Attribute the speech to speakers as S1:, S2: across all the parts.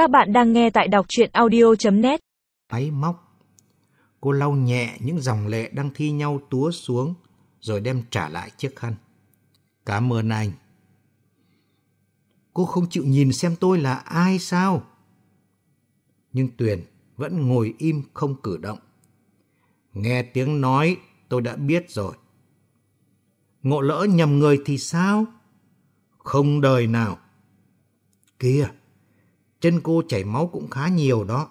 S1: Các bạn đang nghe tại đọc chuyện audio.net
S2: Máy móc. Cô lau nhẹ những dòng lệ đang thi nhau túa xuống rồi đem trả lại chiếc khăn. Cảm ơn anh. Cô không chịu nhìn xem tôi là ai sao? Nhưng Tuyền vẫn ngồi im không cử động. Nghe tiếng nói tôi đã biết rồi. Ngộ lỡ nhầm người thì sao? Không đời nào. Kìa, chân cô chảy máu cũng khá nhiều đó.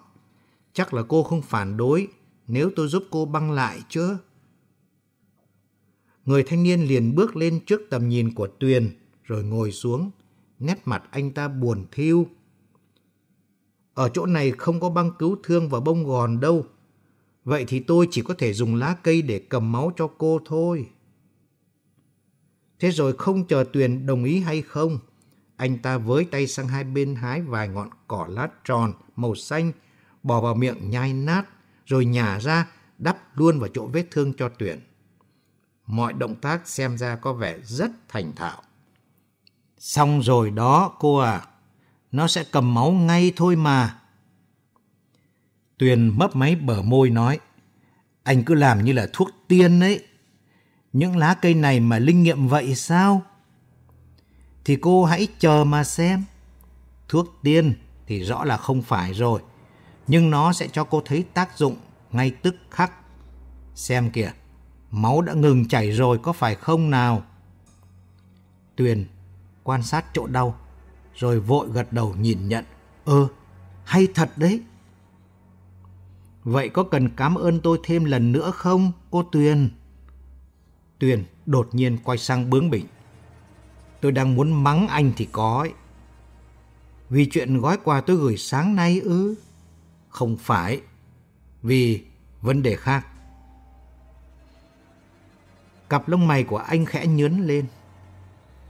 S2: Chắc là cô không phản đối nếu tôi giúp cô băng lại chứ. Người thanh niên liền bước lên trước tầm nhìn của Tuyền rồi ngồi xuống. Nét mặt anh ta buồn thiêu. Ở chỗ này không có băng cứu thương và bông gòn đâu. Vậy thì tôi chỉ có thể dùng lá cây để cầm máu cho cô thôi. Thế rồi không chờ Tuyền đồng ý hay không, anh ta với tay sang hai bên hái vài ngọn cỏ lát tròn màu xanh, bỏ vào miệng nhai nát, rồi nhả ra đắp luôn vào chỗ vết thương cho Tuyền. Mọi động tác xem ra có vẻ rất thành thạo. Xong rồi đó cô à, nó sẽ cầm máu ngay thôi mà. Tuyền mấp máy bờ môi nói, anh cứ làm như là thuốc tiên ấy. Những lá cây này mà linh nghiệm vậy sao? Thì cô hãy chờ mà xem. Thuốc tiên thì rõ là không phải rồi. Nhưng nó sẽ cho cô thấy tác dụng ngay tức khắc. Xem kìa, máu đã ngừng chảy rồi có phải không nào? Tuyền quan sát chỗ đau, rồi vội gật đầu nhìn nhận. Ơ, hay thật đấy. Vậy có cần cảm ơn tôi thêm lần nữa không, cô Tuyền? Tuyền đột nhiên quay sang bướng bỉnh. Tôi đang muốn mắng anh thì có ấy. Vì chuyện gói quà tôi gửi sáng nay ư? Không phải. Vì vấn đề khác. Cặp lông mày của anh khẽ nhớn lên.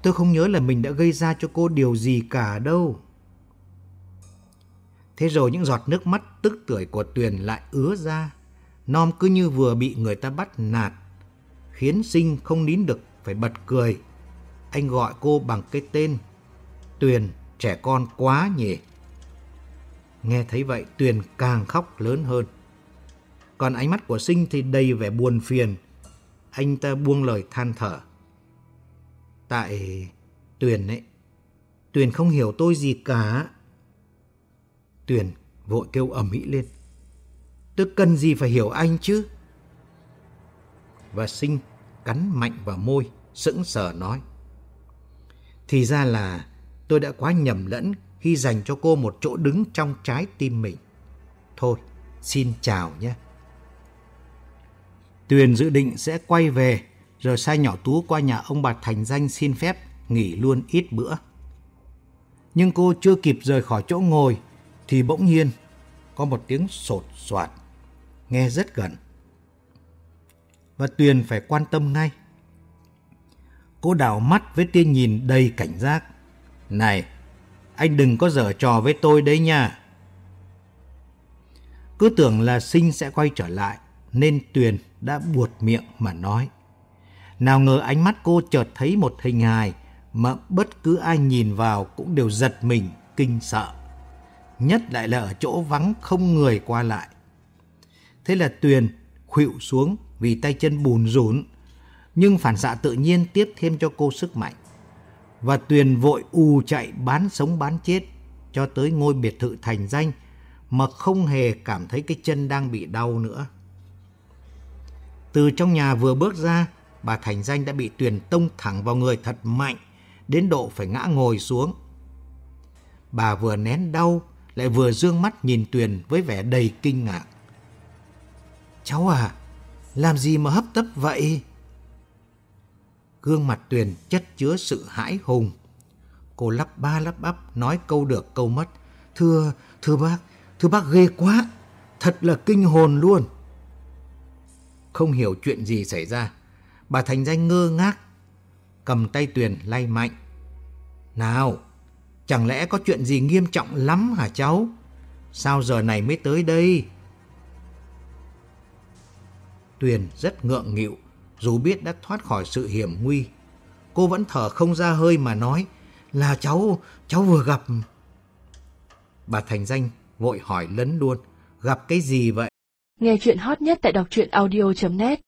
S2: Tôi không nhớ là mình đã gây ra cho cô điều gì cả đâu. Thế rồi những giọt nước mắt tức tưởi của Tuyền lại ứa ra. Nom cứ như vừa bị người ta bắt nạt, khiến Sinh không nín được, phải bật cười. Anh gọi cô bằng cái tên Tuyền, trẻ con quá nhỉ. Nghe thấy vậy Tuyền càng khóc lớn hơn. Còn ánh mắt của Sinh thì đầy vẻ buồn phiền. Anh ta buông lời than thở. Tại Tuyền ấy, Tuyền không hiểu tôi gì cả. Tuyền vội kêu ầm ĩ lên. Tôi cần gì phải hiểu anh chứ? Và Sinh cắn mạnh vào môi, sững sờ nói. Thì ra là tôi đã quá nhầm lẫn khi dành cho cô một chỗ đứng trong trái tim mình. Thôi, xin chào nhé. Tuyền dự định sẽ quay về, rồi sai nhỏ Tú qua nhà ông bà Thành Danh xin phép nghỉ luôn ít bữa. Nhưng cô chưa kịp rời khỏi chỗ ngồi, thì bỗng nhiên có một tiếng sột soạt, nghe rất gần và Tuyền phải quan tâm ngay. Cô đào mắt với tia nhìn đầy cảnh giác. Này, anh đừng có dở trò với tôi đấy nha. Cứ tưởng là Sinh sẽ quay trở lại, nên Tuyền đã buột miệng mà nói. Nào ngờ ánh mắt cô chợt thấy một hình hài mà bất cứ ai nhìn vào cũng đều giật mình, kinh sợ. Nhất lại là ở chỗ vắng không người qua lại. Thế là Tuyền khuỵu xuống vì tay chân bùn rủn, nhưng phản xạ tự nhiên tiếp thêm cho cô sức mạnh. Và Tuyền vội ù chạy bán sống bán chết cho tới ngôi biệt thự thành danh mà không hề cảm thấy cái chân đang bị đau nữa. Từ trong nhà vừa bước ra, bà Thành Danh đã bị Tuyền tông thẳng vào người thật mạnh, đến độ phải ngã ngồi xuống. Bà vừa nén đau, lại vừa dương mắt nhìn Tuyền với vẻ đầy kinh ngạc. Cháu à, làm gì mà hấp tấp vậy? Gương mặt Tuyền chất chứa sự hãi hùng. Cô lắp ba lắp bắp nói câu được câu mất. Thưa, thưa bác, thưa bác ghê quá. Thật là kinh hồn luôn. Không hiểu chuyện gì xảy ra. Bà Thành Danh ngơ ngác. Cầm tay Tuyền lay mạnh. Nào, chẳng lẽ có chuyện gì nghiêm trọng lắm hả cháu? Sao giờ này mới tới đây? Tuyền rất ngượng nghịu, dù biết đã thoát khỏi sự hiểm nguy. Cô vẫn thở không ra hơi mà nói, là cháu, cháu vừa gặp. Bà Thành Danh vội hỏi lấn luôn. Gặp cái gì vậy?
S3: Nghe chuyện hot nhất tại đọc truyện audio.net